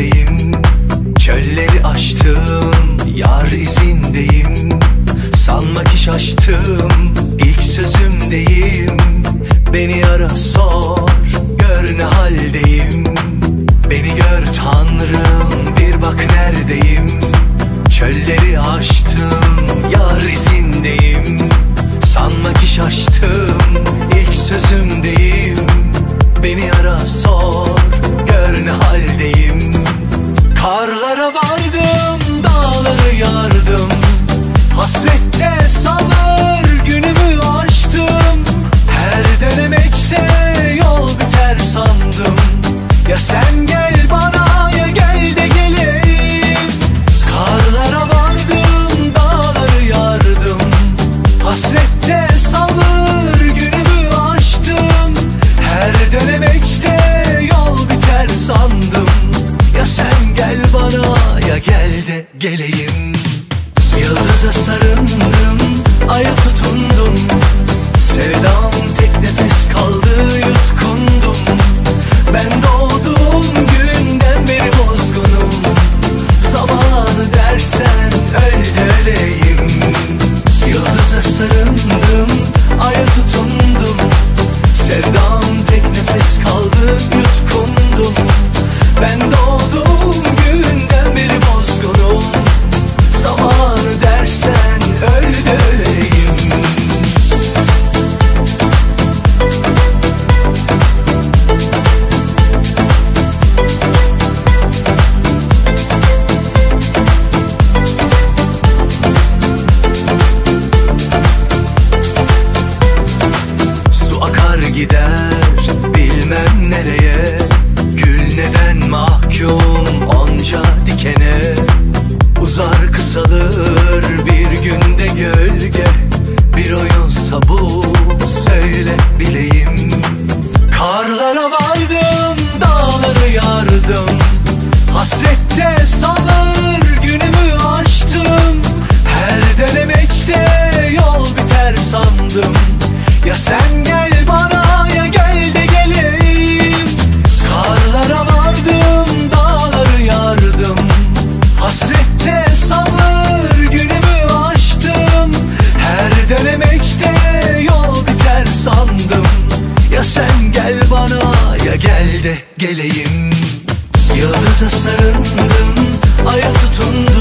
izindeyim Çölleri aştım Yar izindeyim. Sanma ki şaştım İlk sözümdeyim. Beni ara sor Gör ne haldeyim. Beni gör tanrım Bir bak neredeyim? Çölleri aştım Yar izindeyim. Sanma ki şaştım İlk sözümdeyim. Beni ara sor Boğaza sarılmış dile Ya gel de geleyim. Yıldıza sarıldım Aya tutundum.